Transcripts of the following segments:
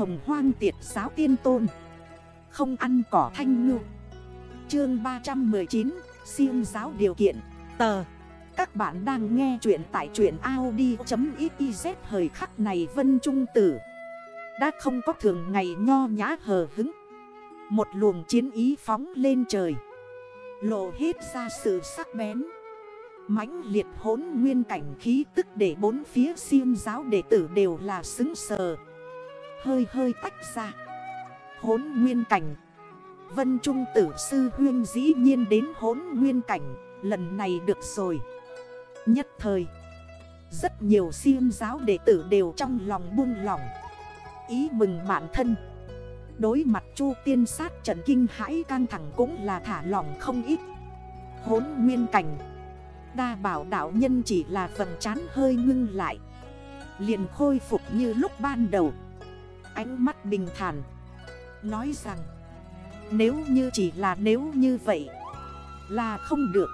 hồng hoang tiệt giáo tiên tôn. Không ăn cỏ thanh ngư. Chương 319 Siêng giáo điều kiện. Tờ. Các bạn đang nghe chuyện tại chuyện Audi.xyz Thời khắc này Vân Trung Tử. Đã không có thường ngày nho nhã hờ hứng. Một luồng chiến ý phóng lên trời. Lộ hết ra sự sắc bén. Mãnh liệt hốn nguyên cảnh khí tức để bốn phía siêng giáo đệ tử đều là xứng sờ. Hơi hơi tách ra. Hốn nguyên cảnh. Vân Trung tử sư huyên dĩ nhiên đến hốn nguyên cảnh, Lần này được rồi. Nhất thời, Rất nhiều siêng giáo đệ tử đều trong lòng buông lòng Ý mừng bản thân. Đối mặt chu tiên sát Trần kinh hãi căng thẳng cũng là thả lòng không ít. Hốn nguyên cảnh. Đa bảo đạo nhân chỉ là phần chán hơi ngưng lại. Liền khôi phục như lúc ban đầu. Ánh mắt bình thản, Nói rằng, Nếu như chỉ là nếu như vậy, Là không được.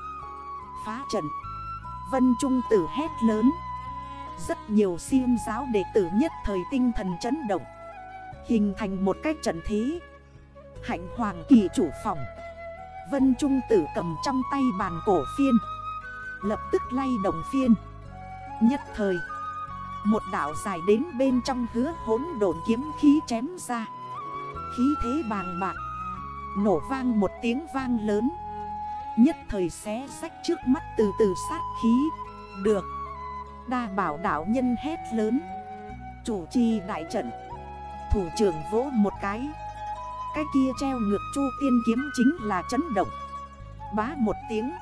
Phá trận. Vân Trung tử hét lớn. Rất nhiều siêu giáo đệ tử nhất thời tinh thần chấn động. Hình thành một cách trận thế. Hạnh hoàng kỳ chủ phòng. Vân Trung tử cầm trong tay bàn cổ phiên. Lập tức lay động phiên. Nhất thời một đảo dài đến bên trong hứa hốn đồn kiếm khí chém ra. Khí thế bàng bạc, Nổ vang một tiếng vang lớn. Nhất thời xé sách trước mắt từ từ sát khí. Được, Đa bảo đảo nhân hét lớn. Chủ trì đại trận, Thủ trưởng vỗ một cái. Cái kia treo ngược chu tiên kiếm chính là chấn động. Bá một tiếng,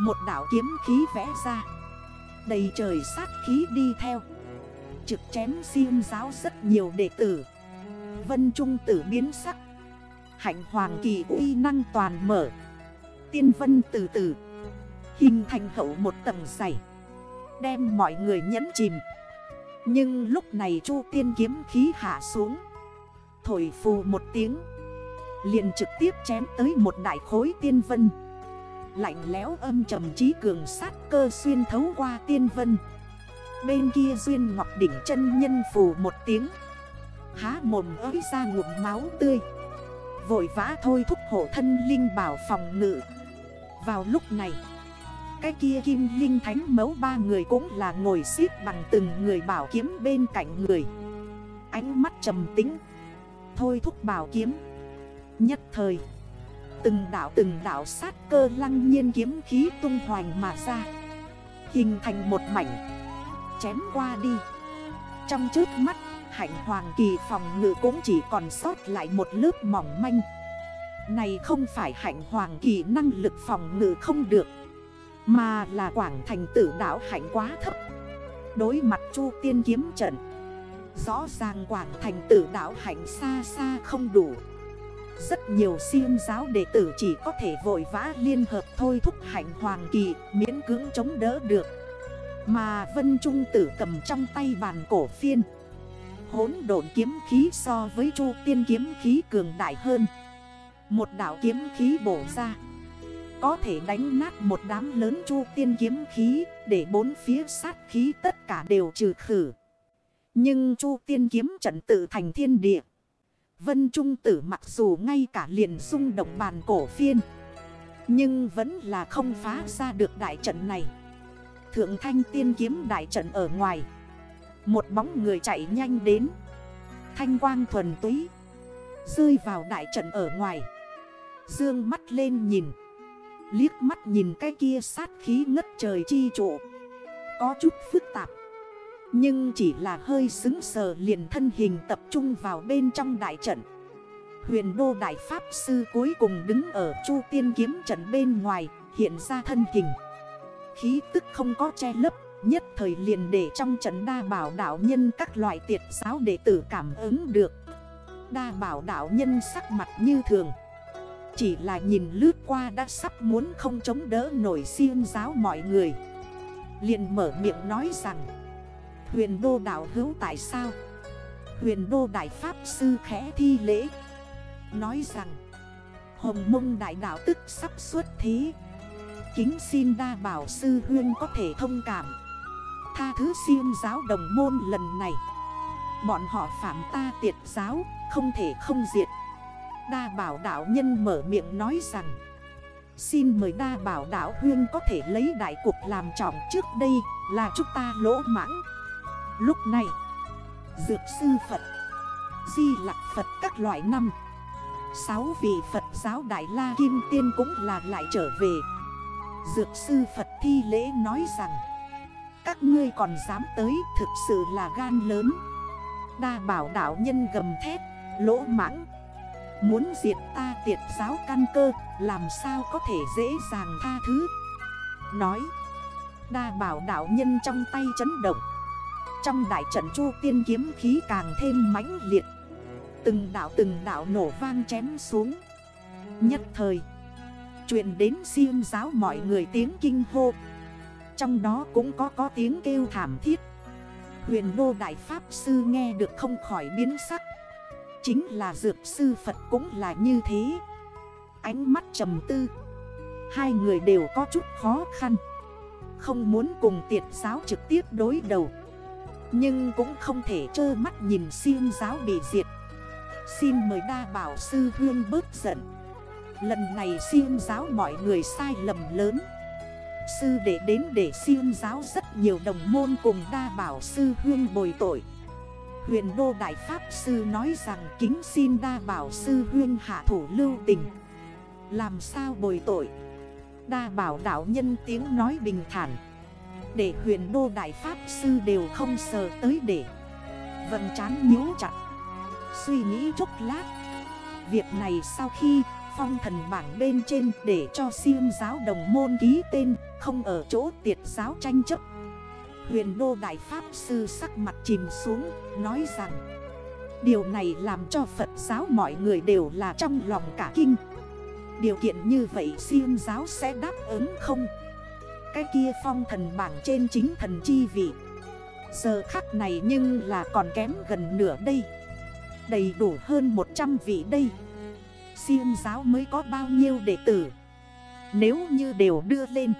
một đảo kiếm khí vẽ ra. Đầy trời sát khí đi theo. Trực chém xiêm giáo rất nhiều đệ tử. Vân Trung tử biến sắc. Hạnh hoàng kỳ uy năng toàn mở. Tiên vân từ từ. Hình thành hậu một tầng dày. Đem mọi người nhẫn chìm. Nhưng lúc này chu tiên kiếm khí hạ xuống. Thổi phù một tiếng. Liền trực tiếp chém tới một đại khối tiên vân. Lạnh lẽo âm trầm trí cường sát cơ xuyên thấu qua tiên vân. Bên kia Duyên Ngọc Đỉnh chân nhân phù một tiếng. Há mồm ới ra ngụm máu tươi. Vội vã thôi thúc hộ thân linh bảo phòng ngự. Vào lúc này, Cái kia kim linh thánh mấu ba người cũng là ngồi xếp bằng từng người bảo kiếm bên cạnh người. Ánh mắt trầm tính Thôi thúc bảo kiếm. Nhất thời, Từng đảo từng đảo sát cơ lăng nhiên kiếm khí tung hoành mà ra. Hình thành một mảnh. Chém qua đi. Trong trước mắt, hạnh hoàng kỳ phòng ngự cũng chỉ còn sót lại một lớp mỏng manh. Này không phải hạnh hoàng kỳ năng lực phòng ngự không được, Mà là quảng thành tử đảo hạnh quá thấp. Đối mặt chu tiên kiếm trận, Rõ ràng quảng thành tử đảo hạnh xa xa không đủ. Rất nhiều siêng giáo đệ tử chỉ có thể vội vã liên hợp thôi thúc hạnh hoàng kỳ miễn cưỡng chống đỡ được. Mà Vân Trung tử cầm trong tay bàn cổ phiên. Hốn độn kiếm khí so với chu tiên kiếm khí cường đại hơn. Một đảo kiếm khí bổ ra. Có thể đánh nát một đám lớn chu tiên kiếm khí Để bốn phía sát khí tất cả đều trừ khử. Nhưng chu tiên kiếm trận tự thành thiên địa. Vân Trung Tử mặc dù ngay cả liền xung động bàn cổ phiên, Nhưng vẫn là không phá ra được đại trận này. Thượng thanh tiên kiếm đại trận ở ngoài. Một bóng người chạy nhanh đến. Thanh quang thuần túy. Rơi vào đại trận ở ngoài. Dương mắt lên nhìn. Liếc mắt nhìn cái kia sát khí ngất trời chi trụ. Có chút phức tạp. Nhưng chỉ là hơi xứng sờ liền thân hình tập trung vào bên trong đại trận. Huyền đô đại pháp sư cuối cùng đứng ở chu tiên kiếm trận bên ngoài, hiện ra thân hình. Khí tức không có che lấp, Nhất thời liền để trong trận đa bảo đạo nhân các loại tiệt giáo đệ tử cảm ứng được. Đa bảo đạo nhân sắc mặt như thường. Chỉ là nhìn lướt qua đã sắp muốn không chống đỡ nổi siêng giáo mọi người. Liền mở miệng nói rằng, Huyền đô đảo hữu tại sao? Huyền đô đại pháp sư khẽ thi lễ, Nói rằng, Hồng mông đại đảo tức sắp xuất thí Kính xin đa bảo sư huyên có thể thông cảm. Tha thứ xin giáo đồng môn lần này. Bọn họ phạm ta tiệt giáo, Không thể không diệt. Đa bảo đảo nhân mở miệng nói rằng, Xin mời đa bảo đảo huyên có thể lấy đại cuộc làm trọng trước đây là chúng ta lỗ mãng. Lúc này, Dược sư Phật, Di lạc Phật các loại năm, Sáu vị Phật giáo Đại La Kim Tiên cũng là lại trở về. Dược sư Phật thi lễ nói rằng, Các ngươi còn dám tới thực sự là gan lớn. Đa bảo đảo nhân gầm thét, Lỗ mãng. Muốn diệt ta tiệt giáo căn cơ, Làm sao có thể dễ dàng tha thứ? Nói, Đa bảo đảo nhân trong tay chấn động. Trong đại trận chu tiên kiếm khí càng thêm mãnh liệt. Từng đảo từng đảo nổ vang chém xuống. Nhất thời Chuyện đến siêng giáo mọi người tiếng kinh hô. Trong đó cũng có có tiếng kêu thảm thiết. Huyền đô đại pháp sư nghe được không khỏi biến sắc. Chính là dược sư Phật cũng là như thế. Ánh mắt trầm tư. Hai người đều có chút khó khăn. Không muốn cùng tiệt giáo trực tiếp đối đầu. Nhưng cũng không thể trơ mắt nhìn siêng giáo bị diệt. Xin mời đa bảo sư huyên bớt giận. Lần này siêng giáo mọi người sai lầm lớn. Sư đệ đến để siêng giáo rất nhiều đồng môn cùng đa bảo sư huyên bồi tội. Huyền Đô Đại Pháp Sư nói rằng kính xin đa bảo sư huyên hạ thủ lưu tình. Làm sao bồi tội? Đa bảo đạo nhân tiếng nói bình thản. Để huyền Đô Đại Pháp Sư đều không sờ tới để. Vần chán nhú chặt. Suy nghĩ chút lát. Việc này sau khi phong thần bảng bên trên Để cho siêng giáo đồng môn ký tên, Không ở chỗ tiệt giáo tranh chấp. Huyền đô đại pháp sư sắc mặt chìm xuống, Nói rằng, Điều này làm cho Phật giáo mọi người đều là trong lòng cả kinh. Điều kiện như vậy siêng giáo sẽ đáp ứng không? Cái kia phong thần bảng trên chính thần chi vị. Giờ khắc này nhưng là còn kém gần nửa đây. Đầy đủ hơn 100 vị đây. Siêng giáo mới có bao nhiêu đệ tử? Nếu như đều đưa lên,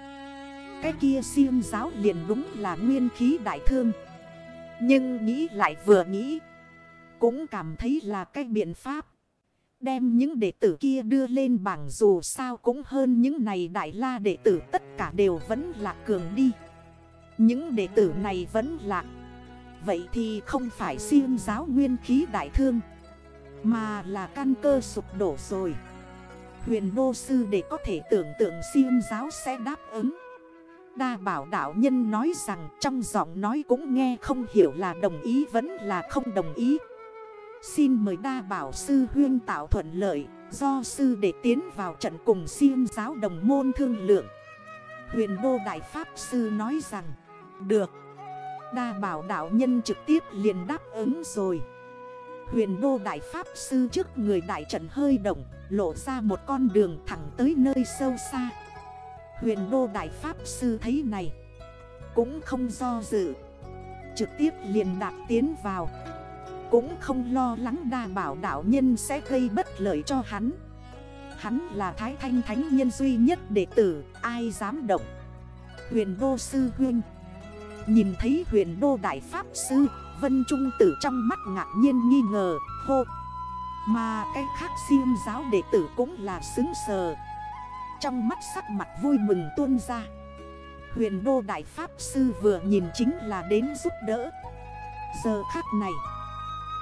cái kia siêng giáo liền đúng là nguyên khí đại thương. Nhưng nghĩ lại vừa nghĩ, Cũng cảm thấy là cái biện pháp. Đem những đệ tử kia đưa lên bảng dù sao cũng hơn những này đại la đệ tử tất cả đều vẫn là cường đi. Những đệ tử này vẫn lạc Vậy thì không phải siêng giáo nguyên khí đại thương. Mà là căn cơ sụp đổ rồi Huyền đô sư để có thể tưởng tượng siêu giáo sẽ đáp ứng Đa bảo đạo nhân nói rằng trong giọng nói cũng nghe không hiểu là đồng ý vẫn là không đồng ý. Xin mời đa bảo sư huyên tạo thuận lợi, do sư để tiến vào trận cùng siêu giáo đồng môn thương lượng. Huyền đô đại pháp sư nói rằng, được. Đa bảo đạo nhân trực tiếp liền đáp ứng rồi. Huyền đô đại pháp sư trước người đại trận hơi động, lộ ra một con đường thẳng tới nơi sâu xa. Huyền đô đại pháp sư thấy này Cũng không do dự Trực tiếp liền đạp tiến vào Cũng không lo lắng đa bảo đạo nhân sẽ gây bất lợi cho hắn Hắn là thái thanh thánh nhân duy nhất đệ tử Ai dám động Huyền đô sư huynh. Nhìn thấy huyền đô đại pháp sư, Vân Trung tử trong mắt ngạc nhiên nghi ngờ, Hô. Mà cái khác Siêm giáo đệ tử cũng là xứng sờ. Trong mắt sắc mặt vui mừng tuôn ra. Huyền đô đại pháp sư vừa nhìn chính là đến giúp đỡ. Giờ khắc này,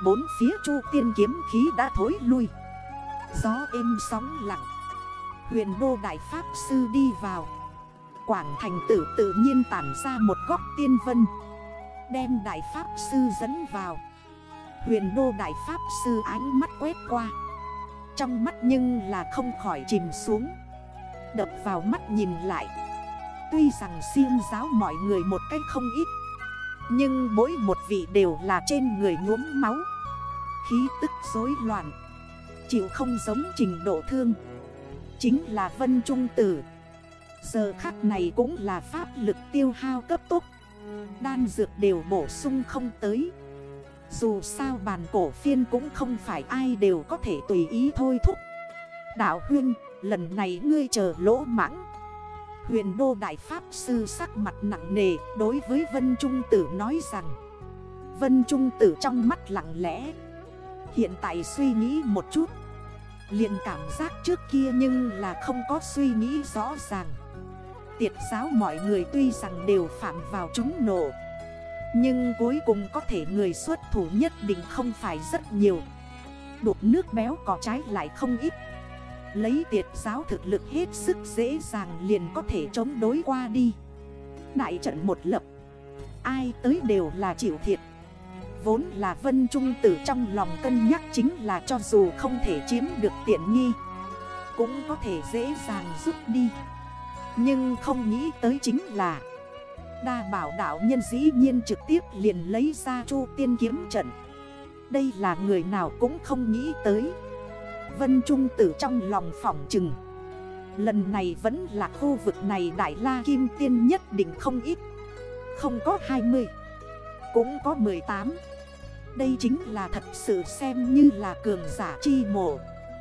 Bốn phía chu tiên kiếm khí đã thối lui. Gió êm sóng lặng. Huyền đô đại pháp sư đi vào. Quảng thành tử tự nhiên tản ra một góc tiên vân. Đem đại pháp sư dẫn vào. Huyền đô đại pháp sư ánh mắt quét qua. Trong mắt nhưng là không khỏi chìm xuống. Đập vào mắt nhìn lại. Tuy rằng siêng giáo mọi người một cách không ít. Nhưng mỗi một vị đều là trên người nhuốm máu. Khí tức rối loạn. Chịu không giống trình độ thương. Chính là Vân Trung Tử. Giờ khắc này cũng là pháp lực tiêu hao cấp tốc. Đan dược đều bổ sung không tới. Dù sao bàn cổ phiên cũng không phải ai đều có thể tùy ý thôi thúc. Đạo huynh Lần này ngươi chờ lỗ mãng. Huyền đô đại pháp sư sắc mặt nặng nề đối với Vân Trung Tử nói rằng, Vân Trung tử trong mắt lặng lẽ. Hiện tại suy nghĩ một chút liền cảm giác trước kia nhưng là không có suy nghĩ rõ ràng. Tiệt giáo mọi người tuy rằng đều phạm vào chúng nổ Nhưng cuối cùng có thể người xuất thủ nhất định không phải rất nhiều. Đột nước béo có trái lại không ít. Lấy tiệt giáo thực lực hết sức dễ dàng liền có thể chống đối qua đi. Đại trận một lập, Ai tới đều là chịu thiệt. Vốn là Vân Trung Tử trong lòng cân nhắc chính là cho dù không thể chiếm được tiện nghi, Cũng có thể dễ dàng rút đi. Nhưng không nghĩ tới chính là, Đa bảo đạo nhân dĩ nhiên trực tiếp liền lấy ra chu tiên kiếm trận. Đây là người nào cũng không nghĩ tới. Vân Trung Tử trong lòng phỏng chừng, Lần này vẫn là khu vực này Đại La Kim Tiên nhất định không ít, Không có 20 cũng có 18 Đây chính là thật sự xem như là cường giả chi mộ.